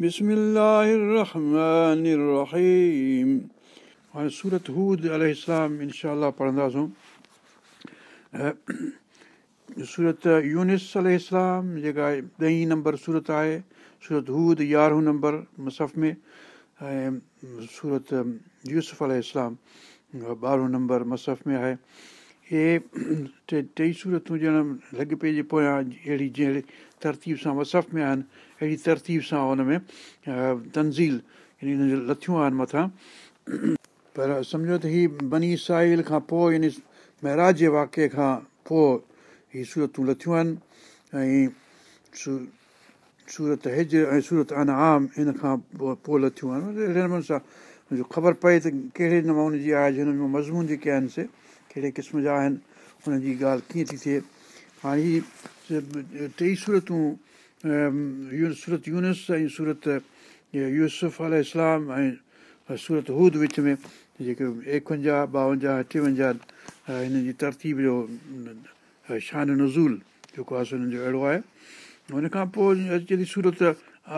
بسم الله الرحمن الرحيم हाणे सूरत हूद अल इनशा पढ़ंदासूं सूरत यूनिस अल जेका ॾहीं नंबर सूरत आहे सूरत हूद यारहों नंबर मुसफ़ में ऐं सूरत यूसुफ अल ॿारहों नंबर मुसफ़ में आहे اهي ٽئي صورتون ڄڻ لڳي پئي جي پويان اهڙي جهڙي ترتيب سان مسف ۾ آهن اهڙي ترتيب سان هن ۾ تنزيل يعني هن جو لٿيون آهن مٿان پر سمجهو ته هيءَ بني ساحل کان پوءِ يعني مهراج جي واقع کان پوءِ هيءَ صورتون لٿيون آهن ۽ سورت هج ۽ سورت انئام هن کان پوءِ لٿيون آهن اهڙي نموني سان خبر پئي ته ڪهڙي نموني جي آهي جن جو مضمون جيڪي آهن سي ڪهڙي قسم جا آهن هن جي ڳالهه ڪيئن ٿي ٿئي. هاڻي هيءَ ٽئي صورتون سورت يونس ۽ سورت يوسف ال اسلام ۽ سورت هود وچ ۾ جيڪي ايڪونجاهه ٻاونجاهه ٽيونجاهه هن جي ترتيب جو شان نزول جيڪو آهي سو هنن جو اهڙو آهي. هن کان پوءِ اچي ٿي سورت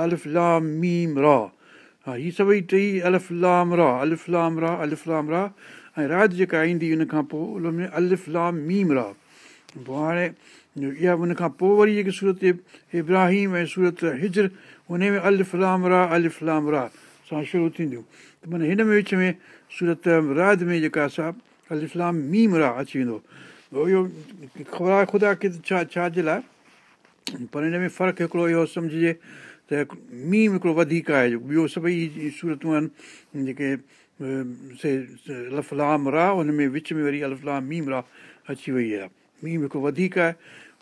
الف لام ميم را ها هيءَ سڀئي ٽئي الف لام را الف لام را الف لام را ۽ رات جيڪا ايندي هن کان پوءِ ان ۾ الف لام ميم را پوءِ هاڻي اها ان کان پوءِ وري جيڪي سورت ابراهيم ۽ سورت هجر ان ۾ الف لام را الف لام را سان شروع ٿينديون. ته معنيٰ هن ۾ وچ ۾ سورت راج ۾ جيڪا اسان الفلام ميم را اچي ويندو. اهو خبر آهي خدا کي ڇا ڇا جي لاءِ؟ پر هن ۾ فرق هڪڙو اهو سمجهجي ته ميم هڪڙو وڌيڪ آهي. ٻيو سڀئي صورتون آهن جيڪي سي الفلام را هن ۾ وچ ۾ وري الفلام ميم را اچي وئي آهي ميم هڪڙو وڌيڪ آهي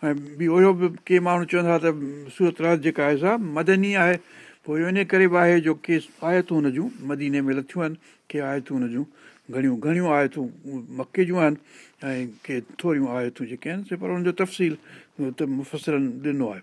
۽ ٻيو اهو به ڪي ماڻهو چوندا ته سورت راج جيڪا آهي سا مدني آهي پوءِ ان ڪري به آهي جو ڪي آيتون هن جون مديني ۾ لٿيون آهن ڪي آيتون هن جون گهڻيون گهڻيون آيتون مڪي جون آهن ۽ ڪي ٿوريون آيتون جيڪي آهن پر هن جو تفصيل ته مفسرن ڏنو آهي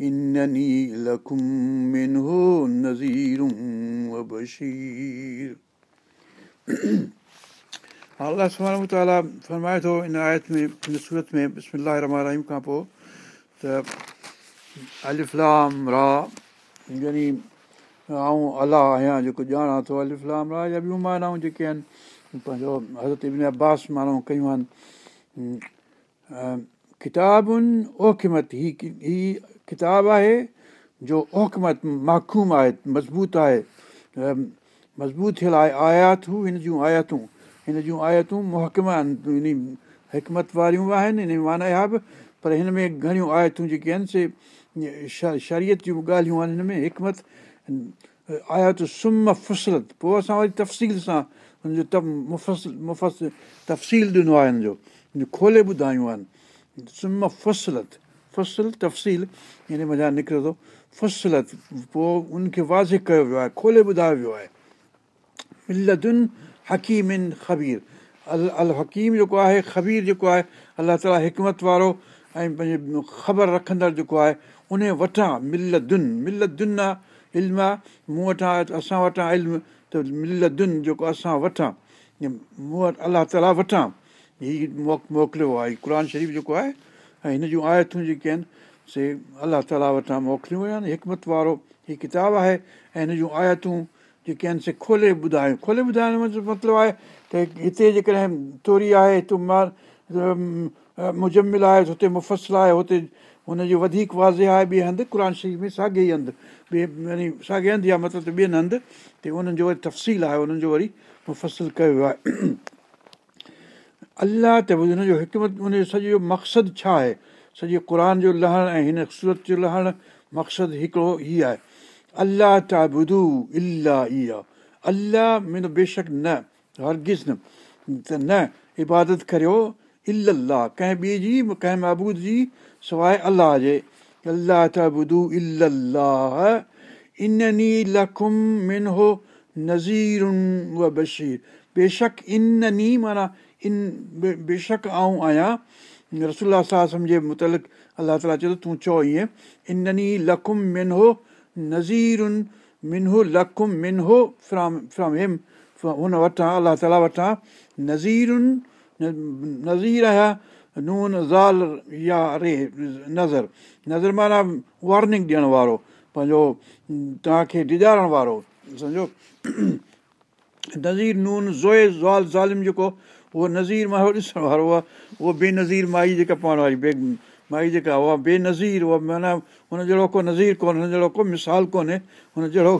إنني لكم منه نذير وبشير अलाह सुभाणे ताला फरमाए थो इन आयत में इन सूरत में बिस्मिल्लाह रहमान रहीम खां पोइ त अलिफ़लाम रा यानी आऊं अलाह आहियां जेको ॼाणा थो अलिफ़लाम रा या ॿियूं मानाऊं जेके आहिनि पंहिंजो हज़रत इबिन अब्बास माण्हू कयूं आहिनि ڪتابن اوکمت هي هي ڪتاب آهي جو اوکمت ماکوم آهي مضبوط آهي. مضبوط ٿيل آهي آياتون هن جون آياتون. هن جون آيتون محڪما آهن حڪمت واريون به آهن هن معنيٰ اها به. پر هن ۾ گهڻيون آيتون جيڪي آهن سي شرييت جون ڳالهيون آهن هن ۾ حڪمت آيات سم فسلت. پوءِ اسان وري تفصيل سان هن جو تفصيل ڏنو آهي هن جو کولي ٻڌايون آهن سم فسلت فسل تفصيل هن مزا نڪري ٿو فسلت پوءِ ان کي وازي ڪيو ويو آهي کولي ٻڌايو ويو آهي ملتن حڪيمن خبير ال ال حڪيم جيڪو آهي خبير جيڪو آهي الله تالا حڪمت وارو ۽ پنهنجي خبر رکندڙ جيڪو آهي ان وٽان مل دن مل دن آهي علم آهي مون وٽان اسان وٽان علم ته مل دن جيڪو اسان وٺان مون وٽ الله تالا وٺان هيءُ موڪليو آهي قر شريف جيڪو آهي ۽ هن جون آيتون جيڪي آهن سي الله تالا وٽان موڪليون ويون آهن حڪمت وارو هيءُ ڪتاب آهي ۽ هن جون آيتون جيڪي آهن سي کولي ٻڌايون کولي ٻڌائڻ جو مطلب آهي ته هتي جيڪڏهن توري آهي هتي مجمل آهي هتي مفسل آهي هتي هن جو وڌيڪ وازي آهي ٻئي هنڌ قر شريف ۾ ساڳي ئي هنڌ ٻئي يعني ساڳي هنڌ يا مطلب ته ٻين هنڌ ته انهن جو وري تفصيل آهي انهن جو وري مفسل ڪيو آهي الله ته هن جو حڪمت ان جو سڄو مقصد ڇا آهي؟ سڄي قر جو لهڻ ۽ هن سورت جو لهڻ مقصد هڪڙو هيءَ آهي. الله ٿا ٻڌو الاهه اها الله ۾ بيشڪ نه هرگز نه. ته نه عبادت ڪريو الاهه ڪنهن ٻئي جي ڪنهن مهبود جي سواءِ الله جي. الله ته ٻڌو الاهه انني لکم من نذير بشير. بيشڪ انني معنيٰ ان بيشڪ آئون آهيان. رسولا صاحب جي مطلق الله تالا چئو ائين انني لکم من هو نذير معنيٰ وارننگ ڏيڻ وارو پنهنجو توهان کي ڊڄارڻ وارو سمجهو؟ نذير نون زوئي زال ظالم جيڪو اهو نذير مان ڏسڻ وارو آهي اهو بينزير مائي جيڪا پاڻ واري بي مائي جيڪا اها بينزير اها معنيٰ هن جهڙو ڪو نذير ڪونهي هن جهڙو ڪو مثال ڪونهي هن جهڙو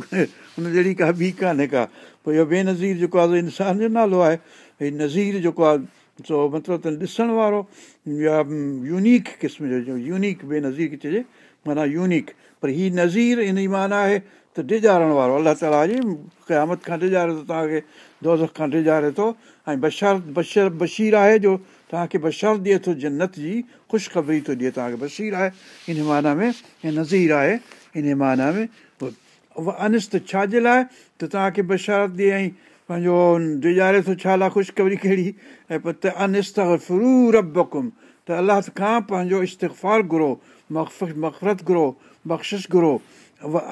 هن جهڙي ڪا ٻي ڪانهي ڪا. پوءِ اهو بينزير جيڪو آهي انسان جو نالو آهي. ڀئي نذير جيڪو آهي سو مطلب ته ڏسڻ وارو يا يونيڪ قسم جو يونيڪ بينزير چئجي معنيٰ يونيڪ. پر هيءَ نذير ان جي معنيٰ آهي ته ڊڄارڻ وارو. الله تالا جي قيامت کان ڊڄاري ٿو توهان کي دوز کان ڊڄاري ٿو ۽ بشر بشر بشير آهي جو توهان کي بشر ڏئي ٿو جنت جي خوشخبري ٿو ڏئي توهان کي. بشير آهي ان معنيٰ ۾۽ نذير آهي ان معنيٰ ۾. انست ڇا جي لاءِ ته توهان کي بشارت ڏئي ۽ پنهنجو ڊڄاري ٿو ڇا لاءِ خوشخبري ڪهڙي؟ ۽ پوءِ ته انست فرو ربڪم ته الله کان پنهنجو استفار گهرو مفرت گهرو بخشش گهرو.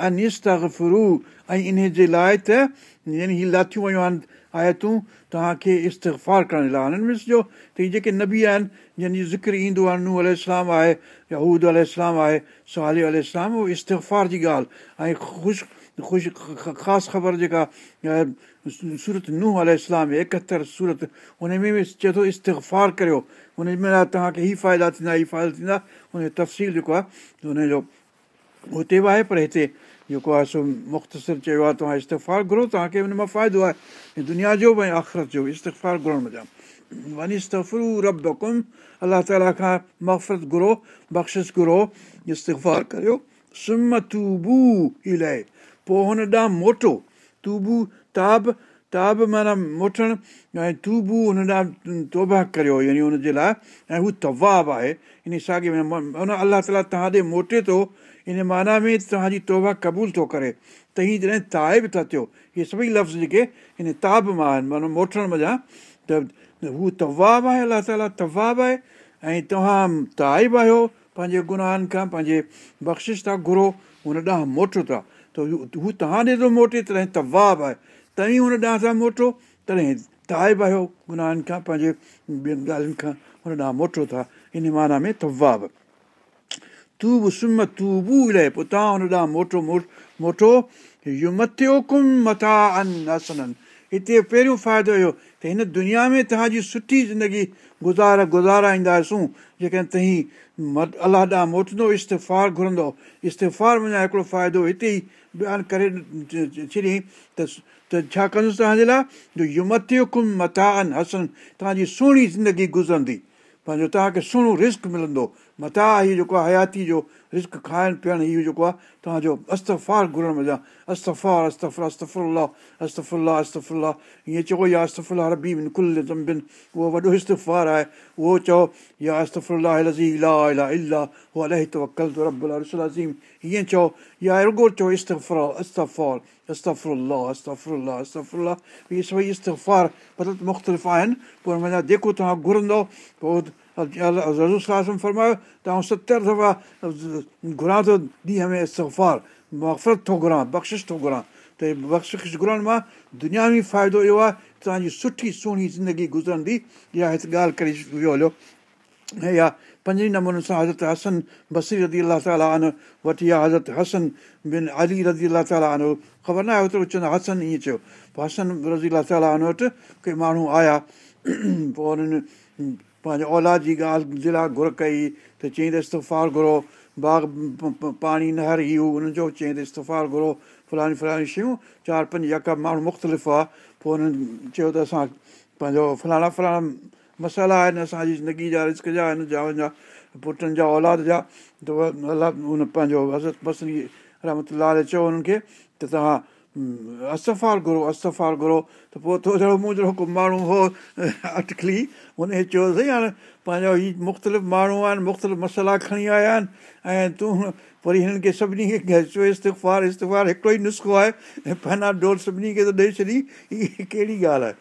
انست فرو ۽ ان جي لاءِ ته يعني هيءَ لاٿيون ويون آهن آيتون توهان کي استفار ڪرڻ لاءِ. هنن ۾ ڏسجو ته هيءَ جيڪي نبي آهن جنهن جي ذڪر ايندو آهي نو ال آهي يا هود آهي سال ال اهو استفار جي ڳالهه. ۽ خوش خوش خاص خبر جيڪا سورت ننهن ال ايڪهتر سورت هن ۾ به چئي ٿو استفار ڪريو. هن ۾ توهان کي ئي فائدا ٿيندا ئي فائدا ٿيندا هن جو تفصيل جيڪو آهي هن جو هتي به آهي پر هتي جيڪو آهي سو مختصر چيو آهي توهان استفار گهرو توهان کي هن مان فائدو آهي ۽ دنيا جو به ۽ آخرت جو استفار گهرڻ جام وڃي استفرو رب حڪم الله تالا کان مفرت گهرو بخشش گهرو استفار ڪريو سم توبو الاهي پوءِ هن ڏانهن موٽو توبو تاب تاب معنيٰ موٽڻ ۽ توبو هن ڏانهن توبا ڪريو يعني هن جي لاءِ ۽ هو تواب آهي ان ساڳي ۾ الله تالا توهان ڏي موٽي ٿو ان معنيٰ ۾ توهان جي توبا قبول ٿو ڪري. ته هيئن جڏهن تائب ٿا ٿيو اهي سڀئي لفظ جيڪي هن تاب مان آهن معنيٰ موٽڻ مزا ته هو تواب آهي الله تالا تواب آهي ۽ توهان تائب آهيو پنهنجي گناهن کان پنهنجي بخشش ٿا گهرو هن ڏانهن موٽو ٿا. ته هو توهان ڏي ٿو موٽي تڏهن تواب آهي. توهين هن ڏانهن سان موٽو تڏهن تائب آهيو گناهن کان پنهنجي ٻين ڳالهين کان هن ڏانهن موٽو ٿا. ان معنيٰ ۾ تواب تون به سم تون الاهي پوءِ توهان هن ڏانهن موٽو موٽو مٿيو ڪم مٿان انسنن هتي پهريون فائدو اهو ته هن دنيا ۾ توهان جي سٺي زندگي گذار گزارائينداسون جيڪڏهن توهين الله ڏانهن موٽندو استفار گهرندو استفار منهنجا هڪڙو فائدو هتي ئي بيان ڪري ڇڏيئين ته ته ڇا ڪندس توهان جي لاءِ جو ڪم مٿان ان هسن توهان جي سهڻي زندگي گذرندي پنهنجو توهان کي سهڻو رسڪ ملندو متا هيءُ جيڪو آهي حياتي جو رسڪ کائڻ پيئڻ اهو جيڪو آهي توهان جو استفار گهرڻ مزا استفار استفر استفلا استفلا استفلا ائين چئو يا استفلا ربي بن ڪل زمبن. اهو وڏو استفار آهي. اهو چئو يا استفلا لزي لا الا الا اهو الاهي توڪل رب عظيم. هيئن چئو يا رڳو چئو استفر استفار استفلا استفلا استفلا اهي سڀئي استفار مطلب مختلف آهن. پوءِ مڃان جيڪو توهان گهرندو پوءِ رزول فرمايو ته آئون ستر دفعا گهران ٿو ڏينهن ۾ استفار مفرت ٿو گهران بخشش ٿو گهران ته بخشش گهرڻ مان دنياوي فائدو اهو آهي توهان جي سٺي سهڻي زندگي گذرندي اها هتي ڳالهه ڪري ويو هليو ۽ اها پنج نموني سان حضرت هسن بسري ردي الله تالا وٺي آهي حضرت هسن بن علي رزي الله تالا آنو خبر نه آهي اوترو چوندا هسن ائين چيو هسن رزي الا تالا وٽ ڪي ماڻهو آيا پوءِ هنن پنهنجي اولاد جي ڳالهه جي لاءِ گهر ڪئي ته چئي ته استفار گهرو باغ پاڻي نهر ئي هنن جو چئي ته استفار گهرو فلاڻي فلاڻي شيون چار پنج يڪا ماڻهو مختلف هئا پوءِ هنن چيو ته اسان پنهنجو فلاڻا فلاڻا مصالحا آهن اسان جي زندگي جا رسڪ جا آهن جا پٽن جا اولاد جا ته الله هن پنهنجو حضرت بسري رحمت چيو هنن کي ته توهان استفار گهرو استفار گهرو ته پوءِ ٿورو جهڙو مون جهڙو ڪو ماڻهو هو اٽڪلي هن چيوسين هاڻي پنهنجو هيءَ مختلف ماڻهو آهن مختلف مصالحا کڻي آيا آهن ۽ تون وري هنن کي سڀني کي چيو استفار استفار هڪڙو ئي نسخو آهي ۽ پنا ڊول سڀني کي ته ڏيئي ڇڏي هيءَ ڪهڙي ڳالهه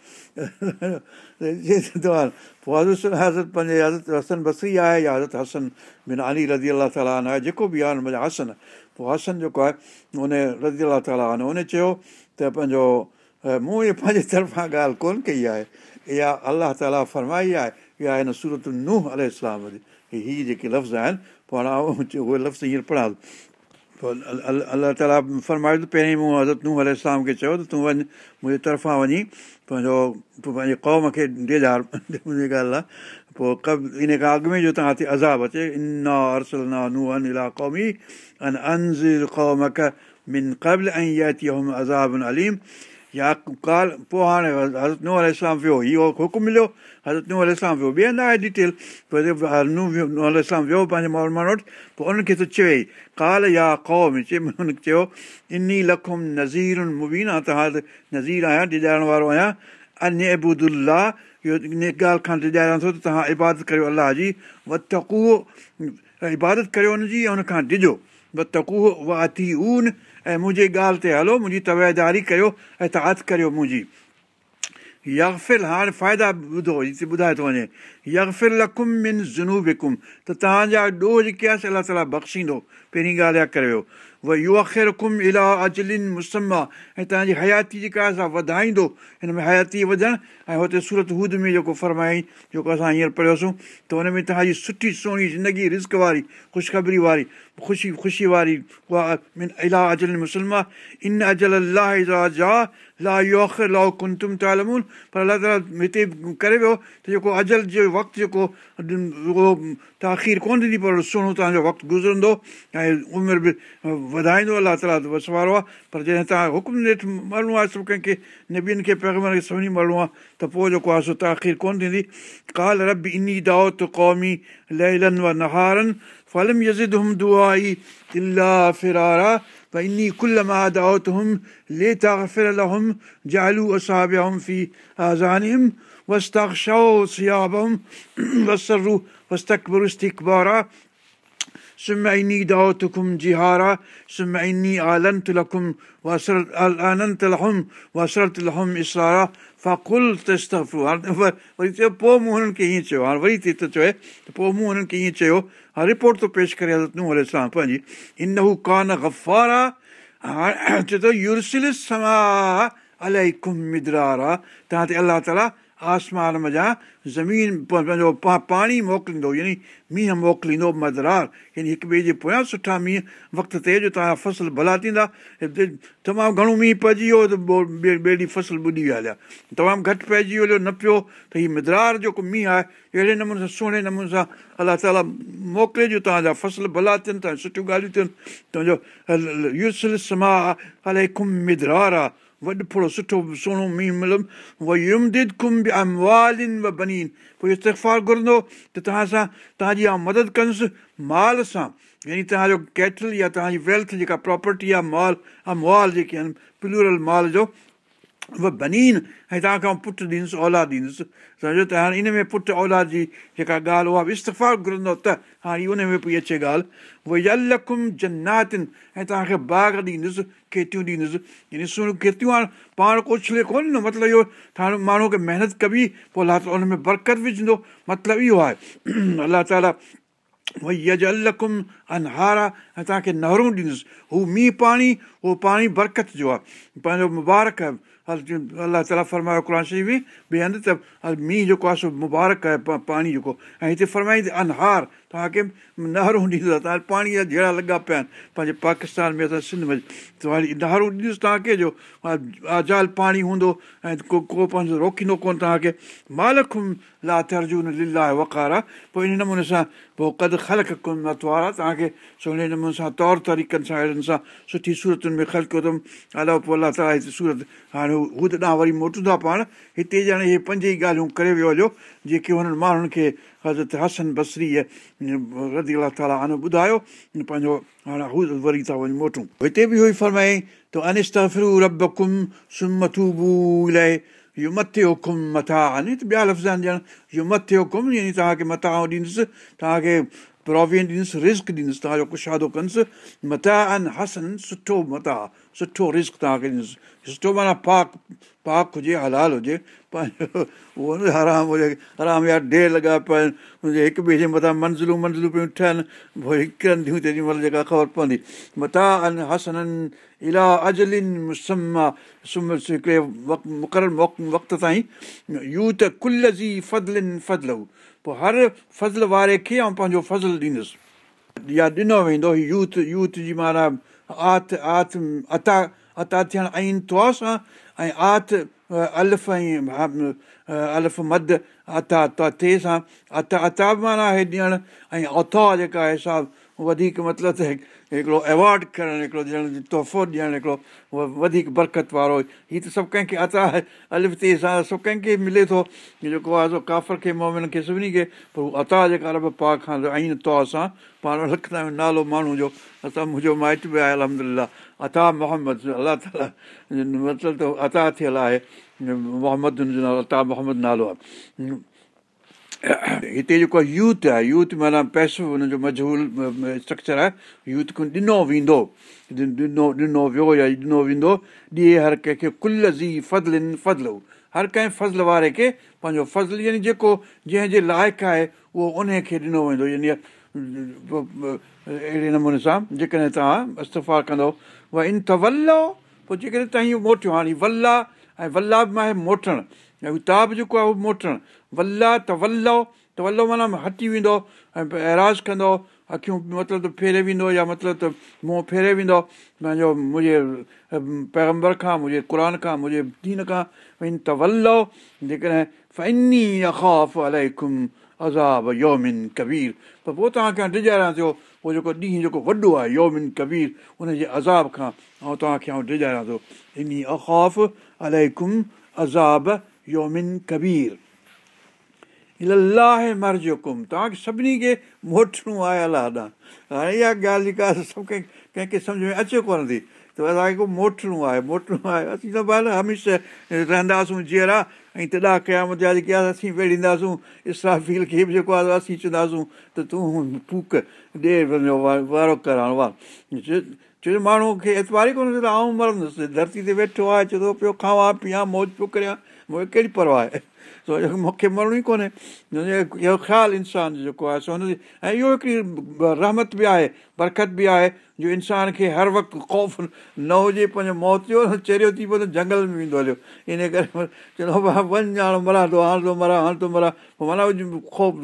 آهي پوءِ حضرت حضرت پنهنجي حضرت هسن بسري آهي يا حضرت هسن بن علي رزي الا تالا جيڪو به آهي منهنجا هسن پوءِ هسن جيڪو آهي ان رزي الا تالا ان چيو ته پنهنجو مون اها پنهنجي طرفان ڳالهه ڪونه ڪئي آهي اها الله تالا فرمائي آهي اها هن سورت ننهن ال جي هيءَ جيڪي لفظ آهن پوءِ هاڻي اهي لفظ هينئر پڙها پوءِ الله تالا فرمايو ته پهرين مون حضرت ننهن ال اسلام کي چيو ته تون وڃ منهنجي طرفان وڃي پنهنجو پنهنجي قوم کي ڏيجار منهنجي ڳالهه آهي پوءِ ڪب ان کان اڳ ۾ جو توهان تي عذاب اچي انا ارسل نا ننهن الا قومي ان انزر قومڪ من قبل ۽ اها عذاب اليم يا ڪال پوءِ هاڻي حضرت ننهن ال اسلام ويو اهو حڪم مليو حضرت ننهن ال اسلام ويو ٻئي هنڌ آهي ڊيٽيل ويو اسلام ويو پنهنجي ماڻهو ماڻهو وٽ پوءِ ان کي ته چئي ڪال يا قوم چئي هن کي چيو ان لکم نزيرن مبين آهي توهان ته نذير آهيان ڏڄائڻ وارو آهيان ان ابودلا اهو ان ڳالهه کان ڏڄايان ٿو ته توهان عبادت ڪريو الله جي وتڪو عبادت ڪريو هن جي ۽ هن کان ڏجو وتڪو واتي اون ۽ منهنجي ڳالهه تي هلو منهنجي تويداري ڪيو ۽ طاقت ڪريو منهنجي. يڪفل هاڻي فائدا ٻڌو ٻڌائي ٿو وڃي. ته توهان جا ڏوهه جيڪي آهي الله تالا بخشيندو پهرين ڳالهه اها ڪريو اها يو اکر ڪم الا اجلن مسما ۽ توهان جي حياتي جيڪا آهي اسان وڌائيندو هن ۾ حياتي وڌڻ ۽ هتي سورت هود ۾ جيڪو فرمائي جيڪو اسان هينئر پڙهيوسين ته هن ۾ توهان جي سٺي سهڻي زندگي رسڪ واري خوشخبري واري خوشي خوشي واري اها الا اجل مسلما ان اجل الله جا لا اکر لائو ڪن تالمون پر الله تالا هتي ڪري ويو ته جيڪو اجل جو وقت جيڪو اهو تاخير ڪونه ٿيندي پر سهڻو توهان جو وقت گذرندو ۽ عمر به وڌائيندو الله تالا ته بس وارو آهي پر جڏهن توهان حڪم ڏيٺ مرڻو آهي سڀ ڪنهن کي نبين کي پيگمر کي سڀني مرڻو آهي. ته پوءِ جيڪو آهي سو تاخير ڪونه ٿيندي. ڪال رب ان دعوت قومي لهلن و نهارن فلم يزد هم دعا ئي الا فرارا. ڀئي ان ڪل مان دعوت هم لي تافر لهم جالو اساب هم في آزانم वस्ताक्षो सियाब हुम वसरू वस्तकबर इस्तिकबारा سمعني دعوتكم جهارا سمعني آلنت لكم وأسرت آلنت لهم وأسرت لهم إسرارا फ़कुल तस्तफ़ू हाणे वरी चयो पोइ मूं हुननि खे हीअं चयो हाणे वरी थी थो चए त पोइ मूं हुननि खे हीअं चयो हा रिपोर्ट थो पेश करे हज़रत नूह इस्लाम पंहिंजी इन हू कान गफ़ार आहे हाणे चए थो यूरसिल समा अलाही कुम मिदरार आहे तव्हां ते अलाह ताला آسمان مزا زمين پنهنجو پاڻي موڪليندو يعني مينهن موڪليندو مدرار يعني هڪ ٻئي جي پويان سٺا مينهن وقت تي جو توهان جا فصل ڀلا ٿيندا. تمام گهڻو مينهن پئجي ويو ته ٻئي ڏينهن فصل ٻڏي ويا هليا. تمام گهٽ پئجي ويو نه پيو ته هيءَ مدرار جيڪو مينهن آهي اهڙي نموني سان سهڻي نموني سان الله تالا موڪلي جو توهان جا فصل ڀلا ٿين ٿا سٺيون ڳالهيون ٿين توهان جو يوسل سما الائي ڪم مدرار آهي وڏو ٿورو سٺو سهڻو مينهن ملندم اهو يمدد ڪم به اموالن و بنين پوءِ استفار گهرندو ته توهان سان توهان جي آئون مدد ڪندس مال سان يعني توهان جو ڪيٽل يا توهان جي ويلٿ جيڪا پراپرٽي آهي مال اموال جيڪي آهن پلورل مال جو اها بنين ۽ توهان کان پٽ ڏيندس اولاد ڏيندس سمجهو ته هاڻي ان ۾ پٽ اولاد جي جيڪا ڳالهه اها به استفار گهرندو ته هاڻي ان ۾ پئي اچي ڳالهه اها يلڪم جناتن ۽ توهان کي باغ ڏيندس کيتيون ڏيندس کيتيون هاڻي پاڻ ڪو ڇلي ڪونه نه مطلب اهو هاڻي ماڻهو کي محنت ڪبي پوءِ الله تالا ان ۾ برڪت وجهندو. مطلب اهو آهي الله تالا ڀئي يج الڪم انهار آهي ۽ توهان کي نهرون ڏيندس هو مينهن پاڻي اهو پاڻي برڪت جو آهي پنهنجو مبارڪ अलाह ताला फरमायो क़ुर शरीफ़ में ٻئي هنڌ ته مينهن جيڪو آهي سو مبارڪ آهي پاڻي جيڪو ۽ هتي فرمائيندي انهار توهان کي نهرون ڏيندو توهان پاڻي جا جهڙا لڳا پيا آهن پنهنجي پاڪستان ۾ اسان سنڌ ۾ ته وري نهرون ڏيندس توهان کي جو آجال پاڻي هوندو ۽ ڪو ڪو پنهنجو روڪيندو ڪونه توهان کي مالک لا ترجون ليلا وڪار آهي پوءِ ان نموني سان پوءِ ڪد خلق نتوار آهي توهان کي سهڻي نموني سان طور طريقن سان اهڙن سان سٺي صورتن ۾ ڪيو اٿم الله پوءِ الله تالا هتي سورت هاڻي هو ته ڏانهن وري موٽون ٿا پاڻ هتي ڄڻ اهي پنج ئي ڳالهيون ڪري ويو هليو جيڪي هنن ماڻهن کي حضرت هسن بسري ردي الا تالا آنو ٻڌايو پنهنجو هاڻي هو وري ٿا وڃي موٽون هتي به هئي فرمائي ته انستا فرو رب ڪم سمٿوبو لاءِ اهو مٿي حڪم مٿان آني ته ٻيا لفظ آهن ڄڻ اهو مٿي حڪم يعني توهان کي مٿان ڏيندس توهان کي پرووين ڏيندس رسڪ ڏيندس توهان جو ڪشادو ڪندس مٿان آهن هسن سٺو مٿان سٺو رسڪ توهان کي ڏيندس سٺو معنيٰ پاڪ پاڪ هجي هلال هجي پنهنجو اهو حرام هجي حرام يا ڍير لڳا پيا آهن هڪ ٻئي جي مٿان منزلون منزلون پيون ٺهن پوءِ هڪڙن تيڏي مهل جيڪا خبر پوندي. مٿان آهن هسنن الا اجلن هڪڙي مقرر وقت تائين يو ته ڪل جي فزلن فزلو پوءِ هر فضل واري کي ۽ پنهنجو فضل ڏيندس. يا ڏنو ويندو يوٿ يوٿ جي معنيٰ آت آت عطا عطا ٿيڻ ۽ توا سان ۽ آت الف ۽ الف مد عطا ٿي سان عطا عطا به معنيٰ آهي ڏيڻ ۽ اوٿا جيڪا آهي سا وڌيڪ مطلب ته هڪڙو ايوارڊ ڪرڻ هڪڙو ڏيڻ تحفو ڏيڻ هڪڙو وڌيڪ برڪت وارو. هيءَ ته سڀ ڪنهن کي عطا الف تي سان سڀ ڪنهن کي ملي ٿو. جيڪو آهي سو ڪافر کي مومن کي سڀني کي پر اهو عطا جيڪا رب پا کان ۽ طور سان پاڻ لکندا آهيون نالو ماڻهو جو. اسان منهنجو مائٽ به آهي الهمدلا. عطا محمد الله تالا مطلب ته عطا ٿيل آهي. محمد جو نالو عطا محمد نالو آهي هتي جيڪو آهي يوٿ آهي يوٿ معنيٰ پئسو هن جو مجهول اسٽرڪچر آهي يوٿ کان ڏنو ويندو ڏنو ڏنو ويو يا ڏنو ويندو ڏئي هر ڪنهن کي ڪل زي فزلن فضل هر ڪنهن فضل واري کي پنهنجو فضل يعني جيڪو جنهن جي لائق آهي اهو ان کي ڏنو ويندو يعني اهڙي نموني سان جيڪڏهن توهان استفا ڪندو اها ان ته ولو پوءِ جيڪڏهن توهان اهو موٽيو هاڻي ولا ۽ ولا به مان موٽڻ ۽ تاب جيڪو آهي اهو موٽڻ. ولا ته ولو ته ولو معنيٰ هٽي ويندو ۽ ايراز ڪندو اکيون مطلب ته ڦيري ويندو يا مطلب ته منهن ڦيري ويندو. پنهنجو منهنجي پيگمبر کان منهنجي قر کان منهنجي دين کان ته ولو جيڪڏهن فني اخاف الائي کم عذاب يومن ڪبير. ته پوءِ توهان کي ڊڄاريان ٿو اهو جيڪو ڏينهن جيڪو وڏو آهي يومن ڪبير ان جي عذاب کان. ۽ توهان کي آئون ڊڄاريان ٿو ان اخاف الائي ڪم عذاب يومن ڪبير الاهه مرج حڪم توهان کي سڀني کي موٽڻو آهي الله ڏانهن هاڻي اها ڳالهه جيڪا سڀ ڪنهن ڪنهن کي سمجهه ۾ اچي ڪونه ٿي ته اسان کي موٽڻو آهي موٽڻو آهي اسين ته ڀلي هميشه رهنداسين جيئرا ۽ تڏا قيامت جا جيڪي آهي اسين ويڙينداسين اسرافيل کي به جيڪو آهي اسين چونداسين ته تون فوڪ ڏي وارو ڪر هاڻي واهه ڇو جو ماڻهو کي ايتوار ئي ڪونه ٿئي ته آئون مرندس ڌرتي تي ويٺو آهي چئي ٿو پيو کاوان پيئان موج پيو ڪريان مون کي ڪهڙي پرواهه آهي مون کي مرڻو ئي ڪونهي اهو خيال انسان جيڪو آهي سو هن جي ۽ اهو هڪڙي رحمت به آهي برڪت به آهي جو انسان کي هر وقت خوف نه هجي پنهنجو موت جو چريو ٿي پئي ته جنگل ۾ ويندو هليو ان ڪري چوندو وڃ هاڻي مران ٿو هاڻي ٿو مران هاڻي ٿو مران پوءِ معنيٰ خوف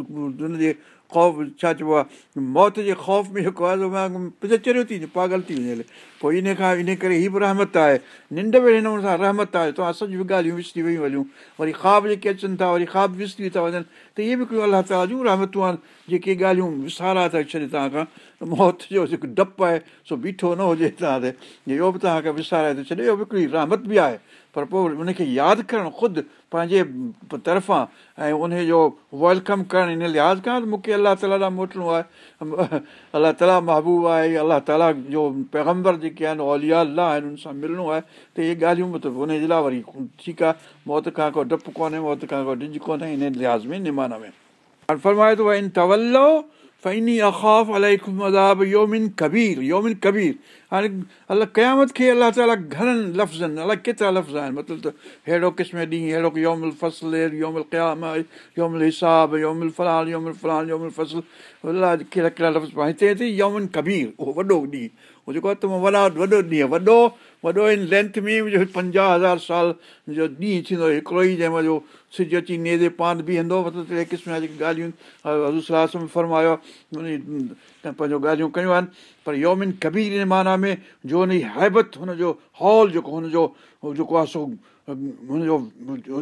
هن جي خوف ڇا چئبو آهي موت جي خوف ۾ جيڪو آهي چريو ٿي پاڳل ٿي وڃي پوءِ ان کان ان ڪري هيءَ به رحمت آهي ننڊ به هن سان رحمت آهي توهان سڄيون ڳالهيون وسري ويون هليون وري خواب جيڪي اچن ٿا وري خواب وسري ٿا وڃن ته اهي به الله تالا جون رهمتون آهن جيڪي ڳالهيون وسارا ٿا ڇڏي توهان کان موت جو جيڪو ڊپ آهي سو بيٺو نه هجي توهان تي اهو به توهان کي وسارائي ٿو ڇڏي اهو به هڪڙي رحمت به آهي پر پوءِ ان کي ياد ڪرڻ خود پنهنجي طرفان ۽ ان جو ويلڪم ڪرڻ ان لحاظ کان مون کي الله تالا ڏانهن موٽڻو آهي. الله تالا محبوب آهي الله تالا جو پيگمبر جيڪي آهن اوليا الله آهن ان سان ملڻو آهي. ته اهي ڳالهيون ان جي لاءِ وري ٺيڪ آهي. موت کان ڪو ڊپ ڪونهي موت کان ڪو ڊج ڪونهي ان لحاظ ۾ نمان ۾. هاڻي فرمائي ٿو ان تولو فيني اخاف الائي عذاب يومن ڪبير. يومن ڪبير هاڻي الله قيامت کي الله تالا گهڻن لفظن الائي ڪيترا لفظ آهن مطلب ته اهڙو قسم ڏينهن اهڙو يومل فصل يومل قيام يومل حساب هتي هتي يومن ڪبير اهو وڏو ڏينهن اهو جيڪو آهي تمام وڏا وڏو ڏينهن وڏو وڏو ان لينٿ ۾ پنجاهه هزار سال جو ڏينهن ٿيندو هڪڙو ئي جنهن مهل جو سج اچي نيزي پان بيهندو مطلب اهڙي قسم جا جيڪي ڳالهيون هزو صلاح فرمايو پنهنجو ڳالهيون ڪيون آهن پر يومن ڪبير ان معنيٰ ۾ جو هن جي هيبت هن جو هال جيڪو هن جو جيڪو آهي سو هن جو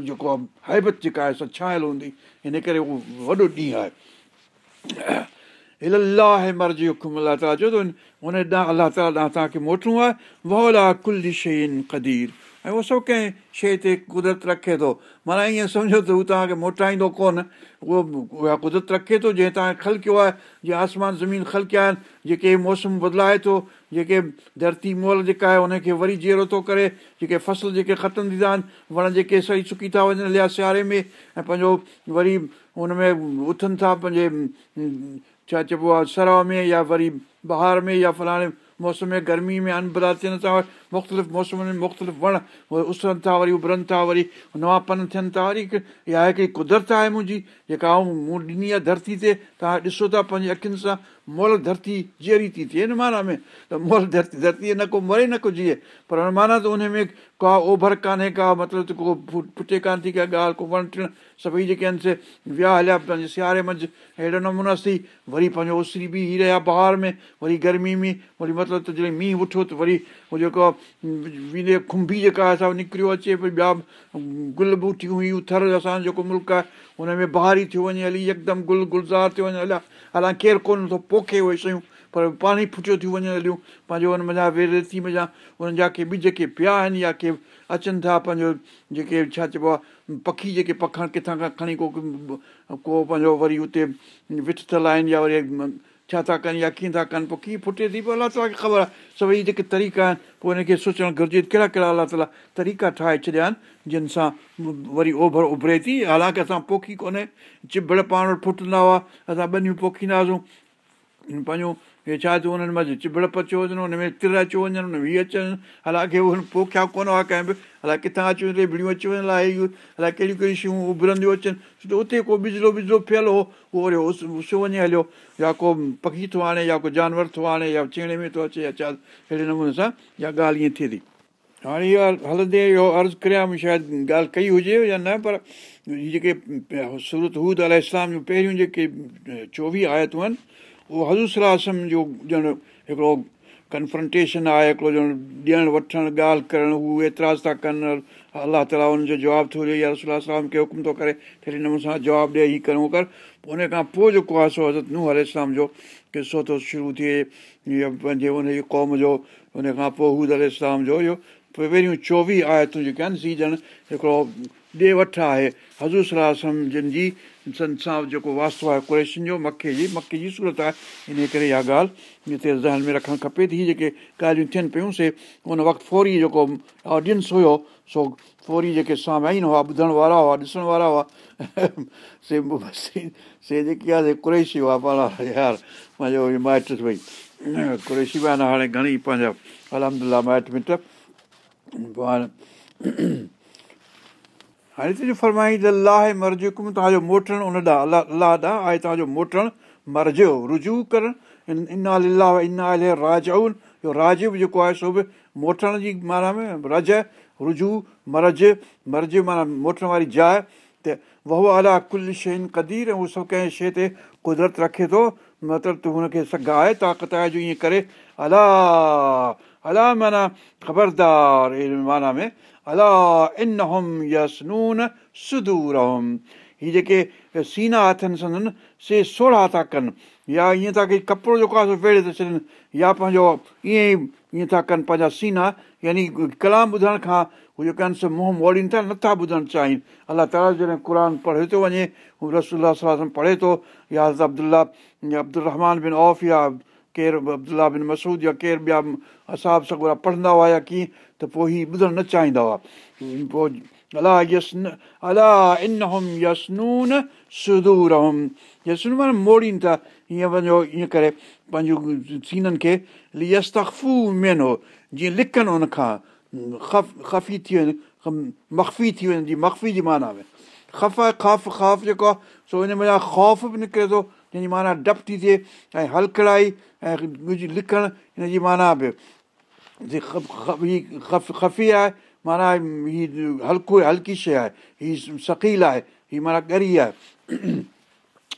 جيڪو آهي هيبت جيڪا آهي سو ڇايل هوندي. هن ڪري اهو وڏو ڏينهن آهي. الاهه مرض حڪم الله تالا چئو ته هن ڏانهن الله تالا ڏانهن توهان کي موٽڻو آهي. وهولا ڪل شين قدير. ۽ اهو سڀ ڪنهن شيءِ تي قدرت رکي ٿو. معنيٰ ائين سمجهو ته هو توهان کي موٽائيندو ڪونه اهو اها قدرت رکي ٿو جنهن توهان کي خل ڪيو آهي جيئن آسمان زمين خل ڪيا آهن جيڪي موسم بدلائي ٿو جيڪي ڌرتي مول جيڪا آهي ان کي وري جيئرو ٿو ڪري جيڪي فصل جيڪي ختم ٿيندا آهن وڻ جيڪي صحيح سڪي ٿا وڃن ليا سياري ۾۽ پنهنجو وري هن ۾ اٿن ٿا پنهنجي ڇا چئبو آهي سره ۾ يا وري بهار ۾ يا فلاڻي موسم گرمي ۾ انبدا ٿين ٿا مختلف موسمن ۾ مختلف وڻ اسن ٿا وري اڀرن ٿا وري نوان پن ٿين ٿا وري اها هڪڙي قدرت آهي منهنجي جيڪا مون ڏني آهي ڌرتي تي توهان ڏسو ٿا پنهنجي اکين سان मोल धरती जीअरी थी थिए न माना में त मोल धरती धरतीअ न को मरे न को जीए पर हुन माना त उन में का ओभर कान्हे का मतिलबु को पुटे कान थी का ॻाल्हि को वण टिण सभई जेके आहिनि से विया हलिया पंहिंजे सियारे मंझि अहिड़े नमूने थी वरी पंहिंजो उसरी बि रहिया बहार में वरी गर्मी में वरी मतिलबु त जॾहिं मींहुं उठो त वरी اهو جيڪو ويلي کنڀي جيڪا آهي اسان نڪريو اچي ٻيا گل ٻوٽيون هيون ٿر اسان جو جيڪو ملڪ آهي هن ۾ بهاري ٿيو وڃي هلي يڪدم گل گلزار ٿيو وڃي هليا حالانڪه ڪير ڪونه ٿو پوکي اهي شيون پر پاڻي فٽيو ٿيون وڃن هليون پنهنجو هن مڃان ويريتي مڃان هنن جا ڪي به جيڪي پيا آهن يا ڪي اچن ٿا پنهنجو جيڪي ڇا چئبو آهي پکي جيڪي پکڻ ڪٿان کان کڻي ڪو ڪو پنهنجو وري اتي وٿل آهن يا وري ڇا ٿا ڪن يا ڪيئن ٿا ڪن پوءِ ڪيئن ڦٽي ٿي پوءِ الله تالا کي خبر آهي سڀئي جيڪي طريقا آهن پوءِ هن کي سوچڻ گهرجي ڪهڙا ڪهڙا الله تالا طريقا ٺاهي ڇڏيا آهن جن سان وري اوڀر اڀري ٿي حالانڪه اسان پوکي ڪونهي چبڙ پاڻ وٽ فٽندا هئا اسان ٻنيون پوکيندا هئاسين پنهنجو هي ڇا ٿيو هنن مان چبڙ پچيو وڃن هن ۾ تر اچي وڃن هن ۾ هيءَ اچن حالانڪه اهي پوکيا ڪونه هئا ڪنهن به الائي ڪٿان اچي وڃي ڀڙيون اچي وڃڻ لاءِ الائي ڪهڙيون ڪهڙيون شيون اڀرنديون اچن ڇو ته اتي ڪو بجلو بجلو فيل هو اهو وري اس وڃي هليو يا ڪو پکي ٿو آڻي يا ڪو جانور ٿو آڻي يا ڇيڻي ۾ ٿو اچي يا ڇا اهڙي نموني سان اها ڳالهه ائين ٿئي ٿي هاڻي اها هلندي اهو عرض ڪريان شايد ڳالهه ڪئي هجي يا نه پر جيڪي سورت هود ال اسلام جون پهريون جيڪي چوويهه آيتون آهن اهو هزو صلاح جو ڄڻ هڪڙو ڪنفرنٽيشن آهي هڪڙو ڄڻ ڏيڻ وٺڻ ڳالهه ڪرڻ هو اعتراض ٿا ڪن الله تالا هن جو جواب ٿو ڏئي. يا رسول سلام کي حڪم ٿو ڪري ڪهڙي نموني سان جواب ڏئي هيءَ ڪر اهو ڪر. پوءِ ان کان پوءِ جيڪو آهي سو حضرت ننهن اسلام جو قصو ٿو شروع ٿئي يا پنهنجي ان جي قوم جو ان کان پوءِ هود ال اسلام جو اهو پهريون چوويهه آيتون جيڪي آهن سي ڄڻ هڪڙو ڏي وٺ آهي. حضور صلاح جن جي سن سان جيڪو واستو آهي ڪريشن جو مڪي جي مڪي جي سورت آهي ان ڪري اها ڳالهه هتي ذهن ۾ رکڻ کپي ٿي جيڪي ڳالهيون ٿين پيون سي ان وقت فوري جيڪو آڊينس هيو سو فوري جيڪي هئا ٻڌڻ وارا هئا ڏسڻ وارا هئا سي سي جيڪي آهي ڪريشي يار پنهنجو مائٽ ڀئي ڪريشي به آهي هاڻي گهڻيئي پنهنجا الهمدلا مائٽ مٽ پوءِ هاڻي هاڻي تنهنجو فرمائي ته الله مرض حڪم توهان جو موٽڻ ان ڏانهن الله الله ڏانهن آهي توهان جو موٽڻ مرزيو رجو ڪرڻ انا انا ال راجئن راج به جيڪو آهي سو به موٽڻ جي معنيٰ ۾ رج رجو مرج مرض معنيٰ موٽڻ واري جاءِ ته وهو الا ڪل شين قدير ۽ اهو سڀ ڪنهن شيءِ تي قدرت رکي ٿو. مطلب تون هن کي سگهه آهي طاقت آهي جو ائين ڪري. الله الله معنيٰ خبردار معنيٰ ۾ الا ان هوم هيءَ جيڪي سينا اٿن سنن سي سوڙها ٿا ڪن يا ائين ٿا ڪه ڪپڙو جيڪو آهي ويڙي ٿا ڇڏن يا پنهنجو ائين ئي ائين ٿا ڪن پنهنجا سينا يعني ڪلام ٻڌڻ کان هو جيڪي آهن سي منهن موڙين ٿا نٿا ٻڌڻ چاهين الله تالا جڏهن قر پڙهي ٿو وڃي هو رسول صلاح پڙهي ٿو يا ابدلا يا عبدل رحمان بن اوف يا ڪير ابدلا بن مسود يا ڪير ٻيا اساب سگرا پڙهندا هئا يا ڪيئن ته پوءِ هيءَ ٻڌڻ نه چاهيندا هئا پوءِ الله يسن الله ان هوم يسنون يسنون معنيٰ موڙين ٿا هيئن وڃو ائين ڪري پنهنجون سينن کي يس مين هو جيئن هن کان خف خفي ٿي وڃي مخفي ٿي وڃي جيئن مخفي جي معنيٰ ۾ خف خف جيڪو آهي سو هن ۾ خوف به نڪري ٿو جنهن جي معنيٰ ڊپ ٿي ٿئي ۽ هلڪڙائي ۽ لکڻ هن جي معنيٰ به خفي آهي معنيٰ هيءَ هلڪو هلڪي شيءِ آهي هيءَ سڪيل آهي هيءَ معنيٰ ڳري آهي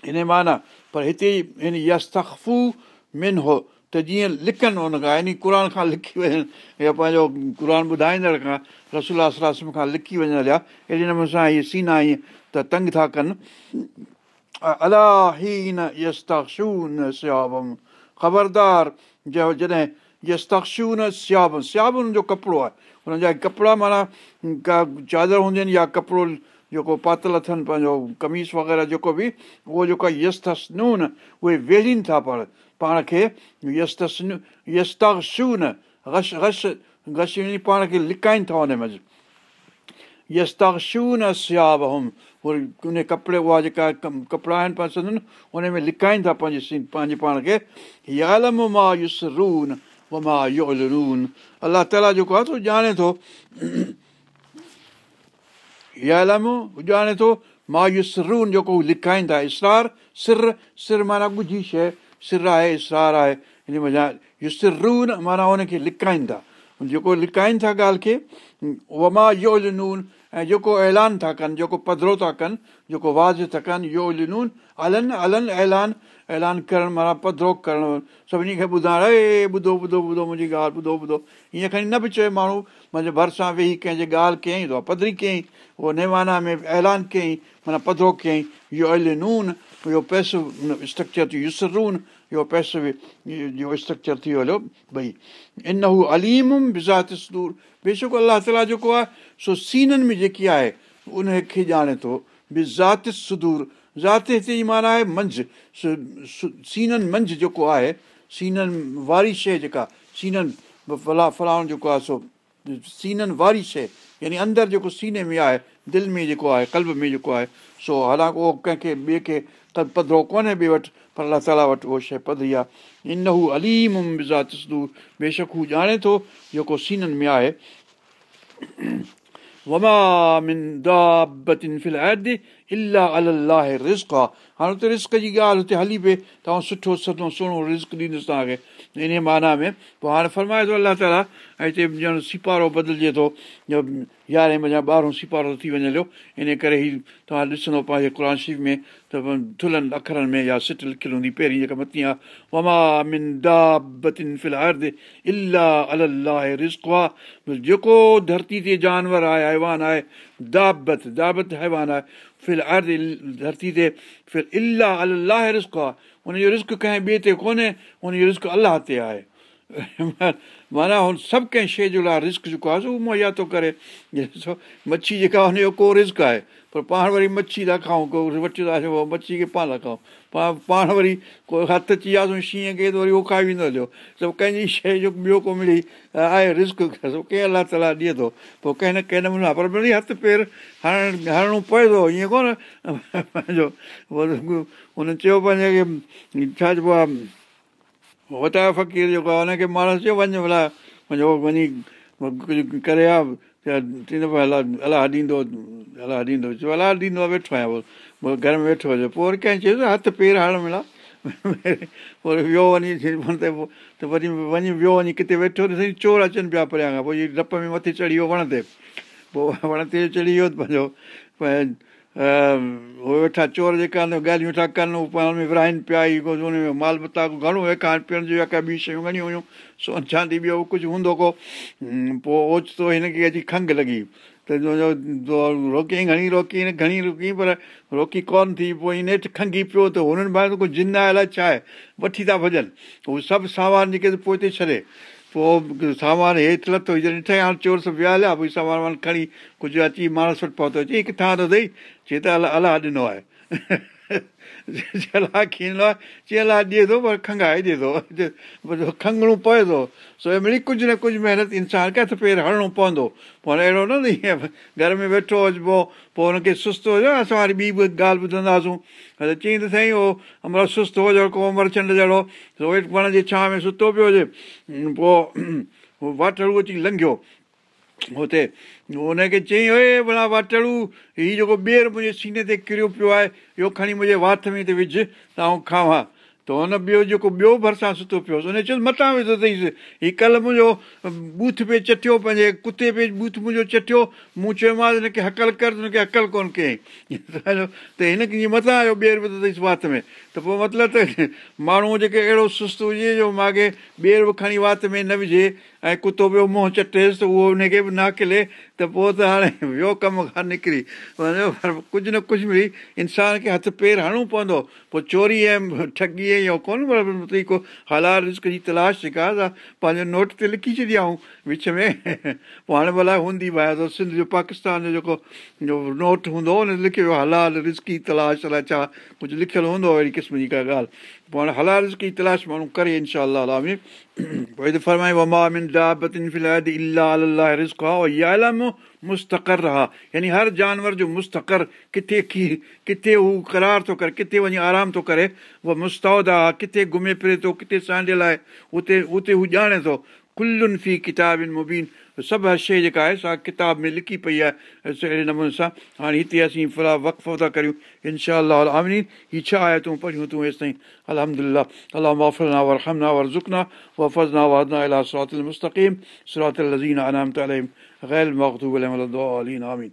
هن معنيٰ پر هتي هن يستفو من هو ته جيئن لکن هن کان يعني قر کان لکي وڃن يا پنهنجو قر ٻڌائيندڙ کان سلاسم کان لکي وڃڻ لاءِ اهڙي نموني سان هيءَ سينا ائين ته تنگ ٿا ڪن نه خبردار جنهن جڏهن يستاشو نه سياب سيابن جو ڪپڙو آهي هن جا ڪپڙا معنيٰ ڪا چادر هونديون آهن يا ڪپڙو جيڪو پاتل اٿن پنهنجو ڪميس وغيره جيڪو به اهو جيڪو آهي يس اٿس نون اهي ويلين ٿا پاڻ پاڻ کي يس اٿس يستا شو نه گش گش گش پاڻ کي لڪائن ٿا هن ۾ يستا شو نه سياب هم وري ان ڪپڙي اها جيڪا ڪپڙا آهن پنهنجي ان ۾ لڪائن ٿا پنهنجي پنهنجي پاڻ کي يالم مان يس الله تالا جيڪو آهي سو ڄاڻي ٿو يالم ڄاڻي ٿو مان يس رون جيڪو لڪائن ٿا اسرار سر سر معنيٰ ڳجهي شيءِ سر آهي اسرار آهي هن وڃان يس رون معنيٰ هن کي لڪائن ٿا جيڪو لڪائن ٿا ڳالهه کي وما يول نون ۽ جيڪو اعلان ٿا ڪن جيڪو پڌرو ٿا ڪن جيڪو واز ٿا ڪن يو لنون الن الن اعلان اعلان ڪرڻ معنيٰ پڌرو ڪرڻ سڀني کي ٻڌائڻ اي ٻڌو ٻڌو ٻڌو منهنجي ڳالهه ٻڌو ٻڌو. ائين کڻي نه به چئي ماڻهو منهنجي ڀرسان ويهي ڪنهن جي ڳالهه ڪيئين ته پڌري ڪيئين اهو نيوانا ۾ اعلان ڪيئين معنيٰ پڌرو ڪيئين اهو ال نون اهو پئسو اسٽرڪچر ٿي يسرون اهو پئسو اهو اسٽرڪچر ٿي هليو ڀئي ان هو اليم بزات سدور بيشڪ الله تالا جيڪو آهي سو سينن ۾ جيڪي آهي ان کي ڄاڻي ٿو بزات سدور ذات هتي جي معنيٰ آهي منجهه سينن منجهه جيڪو آهي سينن واري شيءِ جيڪا سينن ڦلا فلاڻو جيڪو آهي سو سينن واري شيءِ يعني اندر جيڪو سيني ۾ آهي دل ۾ جيڪو آهي ڪلب ۾ جيڪو آهي سو حالانڪه اهو ڪنهن کي ٻئي کي ته پڌرو ڪونهي ٻئي وٽ پر الله تالا وٽ اها شيءِ پڌري آهي. ان هو اليم بزات سدور بيشڪ هو ڄاڻي ٿو جيڪو سينن ۾ آهي الا الله رسڪ آهي هاڻي هتي رسڪ جي ڳالهه هتي هلي پئي توهان سٺو سٺو سهڻو رسڪ ڏيندس توهان کي ان معنيٰ ۾ پوءِ هاڻي فرمائي ٿو الله تالا ۽ هتي ڄڻ سپارو بدلجي ٿو يارهين بجي ٻارهون سپارو ٿي وڃي هليو ان ڪري ئي توهان ڏسندو پنهنجي قر شريف ۾ ته ٿلن اکرن ۾ يا سٽ لکيل هوندي پهرين جيڪا متي آهي الله رسڪ آهي جيڪو ڌرتي تي جانور آهي حيوان آهي دابت دابت حيوان آهي فل ارد ڌرتي تي ڦر الاهه الله رسڪ آهي ان جو رسڪ ڪنهن ٻئي تي ڪونهي ان جو رسڪ الله تي آهي معنيٰ هن سڀ ڪنهن شيءِ جي لاءِ رسڪ جيڪو آهي اهو مهيا ٿو ڪري ڏسو مڇي جيڪا هن جو ڪو رسڪ آهي پر پاڻ وري مڇي ٿا کائون ڪو وٺي ٿا اچون مڇي کي پاڻ ٿا کائون پاڻ پاڻ وري ڪو هٿ وياسين شينهن کي ته وري اهو کائي ويندو سڀ ڪنهن جي شيءِ جو ٻيو ڪو ملي آهي رسڪ ڪنهن الله تالا ڏئي ٿو. پوءِ ڪنهن نه ڪنهن نموني پر ملي هٿ پير هڻ هڻڻو پئي ٿو ائين ڪونه. پنهنجو هن چيو پنهنجي ڇا چئبو آهي وٽايو فقير جيڪو آهي هن کي ماڻهو چيو وڃ ڀلا منهنجو وڃي ڪجهه ڪري آ چوندو الله الله ڏيندو الله ڏيندو چيو الله ڏيندو آهي ويٺو آهيان پوءِ گهر ۾ ويٺو هجي. پوءِ وري ڪنهن چيو هٿ پير هڻڻ ملا. پوءِ ويو وڃي ته وري وڃي ويو وڃي ڪٿي ويٺو ته چور اچن پيا پريان کان. پوءِ ڊپ ۾ مٿي چڙهي ويو وڻ تي. پوءِ وڻ تي چڙهي ويو پنهنجو اهي ويٺا چور جيڪا آهن ڳالهيون ويٺا ڪن پاڻ ۾ ورائن پيا ئي ۾ مال بتا گهڻو کائڻ پيئڻ جو جيڪا ٻي شيون گهڻيون هيون سون چاندي ٻيو ڪجهه هوندو ڪو پوءِ اوچتو هن کي اچي کنگهه لڳي ته روڪيئين گهڻي روڪي گهڻي روڪي پر روڪي ڪونه ٿي پوءِ ان هيٺ کنگهي پيو ته هنن ڀائي ڪجهه جن آيل ڇا آهي وٺي ٿا ڀڄن اهي سڀ سامان جيڪي پوءِ هتي ڇڏي پوءِ سامان هيٺ لٿو جڏهن ڏٺئي هاڻي چور سڀ ويا هليا ڀئي سامان وامان کڻي ڪجهه اچي ماڻهو وٽ پهتو. چئي ڪٿان ٿو اٿئي؟ چئي ته الا الله ڏنو آهي چئي الله ڏئي ٿو پر کنگهائي ڏئي ٿو کنگهڻو پئي ٿو سو مڙي ڪجهه نه ڪجهه محنت انسان کي هٿ پير هڻڻو پوندو پوءِ اهڙو نه گهر ۾ ويٺو هجبو پوءِ هن کي سست هجي اسان وري ٻي به ڳالهه ٻڌنداسين ته چئي ته سائين اهو امر سست هجي ڪو امرچنڊ جهڙو وڻ جي ڇانو ۾ ستو پيو هجي پوءِ واٽڙو لنگهيو هتي هن کي چيئين اوئي ڀلا واٽڙو هيءُ جيڪو ٻير منهنجي سيني تي ڪريو پيو آهي اهو کڻي منهنجي وات ۾ وجهه ته آئون کاوان. ته هن ٻيو جيڪو ٻيو ڀرسان ستو پيو هن چيوس مٿان وڌو اٿئيس هيءُ ڪلهه منهنجو بوٿ پي چٽيو پنهنجي ڪتي پي بوٿ منهنجو چٽيو مون چيومانس هن کي هڪل ڪر ته هن کي هڪل ڪونه ڪيئين. ته هن کي جيئن مٿان آيو ٻير وڌو اٿئيس وات ۾. ته پوءِ مطلب ته ماڻهو جيڪي اهڙو سست هجي جو ماڳي ٻير به کڻي وات ۾ نه وجهي ۽ ڪتو ٻيو منهن چٽيس ته اهو ان کي به نه کلي ته پوءِ ته هاڻي ٻيو ڪم کان نڪري. وڃو پر ڪجهه نه ڪجهه ملي انسان کي هٿ پير هڻڻو پوندو. پوءِ چوري ۽ ٺڳيءَ اهو ڪونه طريقو هلال رسڪ جي تلاش جيڪا آهي. پنهنجو نوٽ تي لکي ڇڏيائون وچ ۾ پوءِ هاڻي ڀلا هوندي ته سنڌ جو پاڪستان جو جيڪو نوٽ هوندو هن لکيو ويو هلال رسڪي تلاش الائي ڇا ڪجهه لکيل هوندو اهڙي قسم جي ڪا ڳالهه پوءِ هلال رسڪي تلاش ماڻهو ڪري انشا مستقر آهي يعني هر جانور جو مستقر ڪٿي ڪه ڪٿي هو ڪرار ٿو ڪري ڪٿي وڃي آرام ٿو ڪري اها مستود آهي ڪٿي گهمي فري ٿو ڪٿي سانڊيل آهي اتي اتي هو ڄاڻي ٿو ڪلن في ڪتابن مبين सभु शइ जेका आहे सा किताब में लिखी पई आहे अहिड़े नमूने सां हाणे हिते असीं फ़िलहालु वक़फ़ो था करियूं इनशा आमीन हीअ छा आहे तूं पढ़ियूं तूं हेसि ताईं अलहमदिल्ला अलाह वाफ़रना वरहमना वरज़ुकना वफ़ज़ना वादना इला सरात मुस्तक़ीम सरात लज़ीन अनामत अलैहिम غير المغضوب عليهم ولا الضالين آمين